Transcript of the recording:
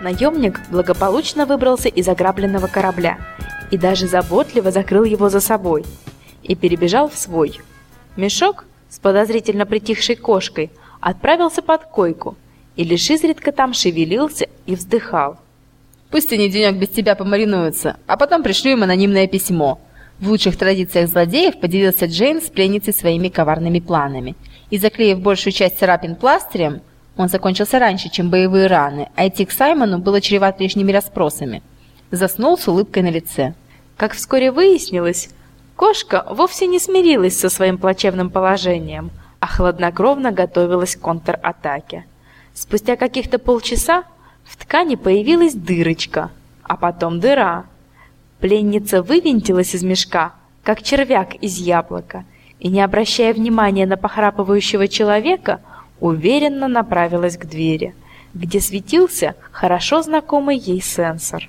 Наемник благополучно выбрался из ограбленного корабля и даже заботливо закрыл его за собой и перебежал в свой. Мешок с подозрительно притихшей кошкой отправился под койку и лишь изредка там шевелился и вздыхал. Пусть они денек без тебя помаринуются, а потом пришлю им анонимное письмо. В лучших традициях злодеев поделился Джейн с пленницей своими коварными планами. И заклеив большую часть царапин пластырем, он закончился раньше, чем боевые раны, а идти к Саймону было чревато лишними расспросами. Заснул с улыбкой на лице. Как вскоре выяснилось, кошка вовсе не смирилась со своим плачевным положением, а хладнокровно готовилась к контратаке. Спустя каких-то полчаса в ткани появилась дырочка, а потом дыра. Пленница вывинтилась из мешка, как червяк из яблока, и, не обращая внимания на похрапывающего человека, уверенно направилась к двери, где светился хорошо знакомый ей сенсор.